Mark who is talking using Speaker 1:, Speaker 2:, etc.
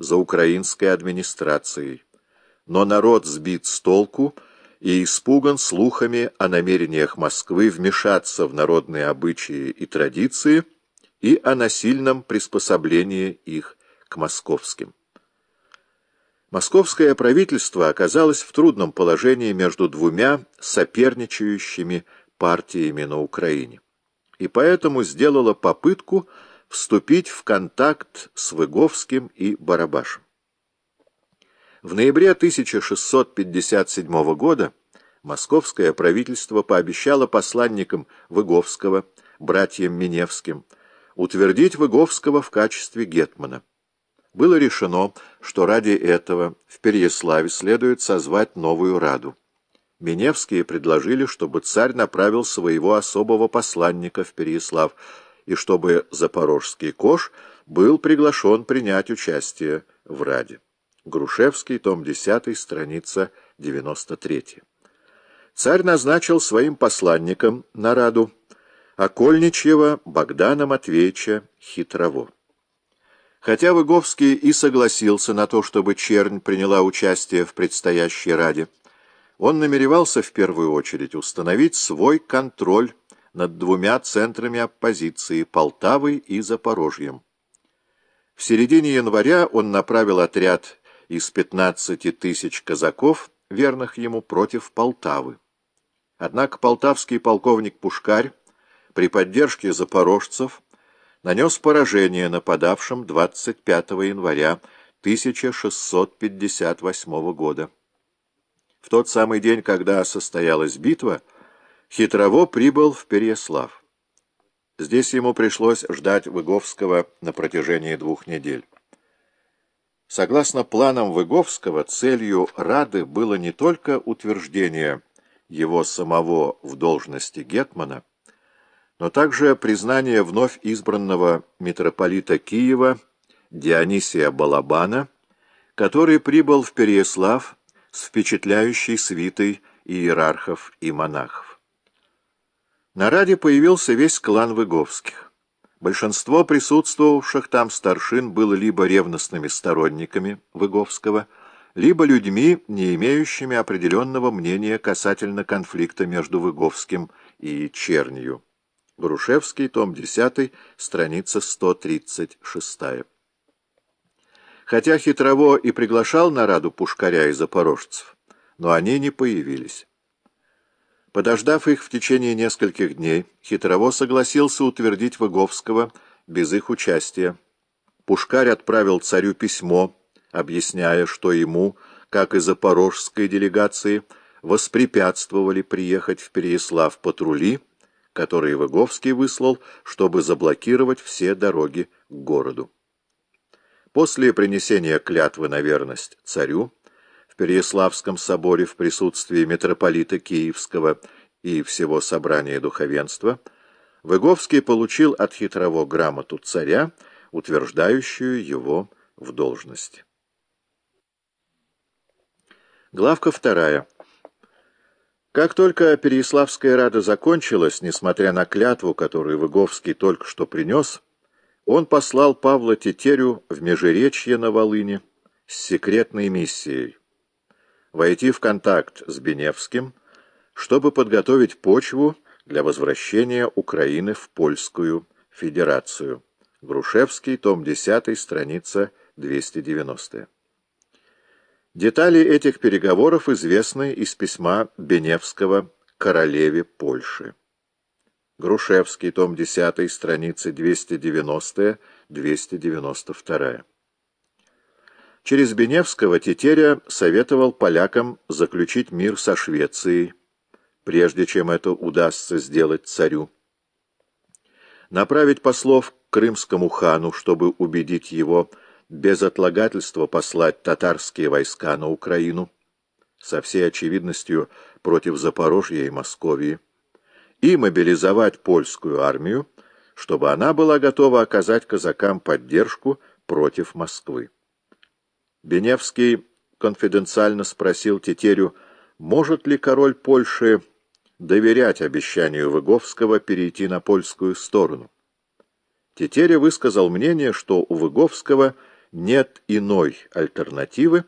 Speaker 1: за украинской администрацией. Но народ сбит с толку и испуган слухами о намерениях Москвы вмешаться в народные обычаи и традиции и о насильном приспособлении их к московским. Московское правительство оказалось в трудном положении между двумя соперничающими партиями на Украине, и поэтому сделало попытку вступить в контакт с Выговским и Барабашем. В ноябре 1657 года московское правительство пообещало посланникам Выговского, братьям Миневским, утвердить Выговского в качестве гетмана. Было решено, что ради этого в Переяславе следует созвать новую Раду. Миневские предложили, чтобы царь направил своего особого посланника в Переяслав, и чтобы запорожский кош был приглашен принять участие в Раде. Грушевский, том 10, страница 93. Царь назначил своим посланником на Раду Окольничьего Богдана Матвеевича Хитрово. Хотя Выговский и согласился на то, чтобы Чернь приняла участие в предстоящей Раде, он намеревался в первую очередь установить свой контроль над двумя центрами оппозиции – Полтавой и Запорожьем. В середине января он направил отряд из 15 тысяч казаков, верных ему, против Полтавы. Однако полтавский полковник Пушкарь при поддержке запорожцев нанес поражение нападавшим 25 января 1658 года. В тот самый день, когда состоялась битва, Хитрово прибыл в Переяслав. Здесь ему пришлось ждать Выговского на протяжении двух недель. Согласно планам Выговского, целью Рады было не только утверждение его самого в должности гетмана, но также признание вновь избранного митрополита Киева Дионисия Балабана, который прибыл в Переяслав с впечатляющей свитой иерархов и монахов. На Раде появился весь клан Выговских. Большинство присутствовавших там старшин было либо ревностными сторонниками Выговского, либо людьми, не имеющими определенного мнения касательно конфликта между Выговским и Чернью. Грушевский, том 10, страница 136. Хотя Хитрово и приглашал на Раду Пушкаря и запорожцев, но они не появились. Подождав их в течение нескольких дней, Хитрово согласился утвердить Выговского без их участия. Пушкарь отправил царю письмо, объясняя, что ему, как и запорожской делегации, воспрепятствовали приехать в Переяслав патрули, которые Выговский выслал, чтобы заблокировать все дороги к городу. После принесения клятвы на верность царю, Переяславском соборе в присутствии митрополита Киевского и всего собрания духовенства, Выговский получил от хитрово грамоту царя, утверждающую его в должности. Главка вторая. Как только Переяславская рада закончилась, несмотря на клятву, которую Выговский только что принес, он послал Павла Тетерю в Межеречье на Волыне с секретной миссией войти в контакт с Беневским, чтобы подготовить почву для возвращения Украины в Польскую Федерацию. Грушевский, том 10, страница 290. Детали этих переговоров известны из письма Беневского королеве Польши. Грушевский, том 10, страницы 290-292. Через Беневского Тетеря советовал полякам заключить мир со Швецией, прежде чем это удастся сделать царю. Направить послов к крымскому хану, чтобы убедить его без отлагательства послать татарские войска на Украину, со всей очевидностью против Запорожья и Московии, и мобилизовать польскую армию, чтобы она была готова оказать казакам поддержку против Москвы. Беневский конфиденциально спросил Тетерю, может ли король Польши доверять обещанию Выговского перейти на польскую сторону. Тетеря высказал мнение, что у Выговского нет иной альтернативы,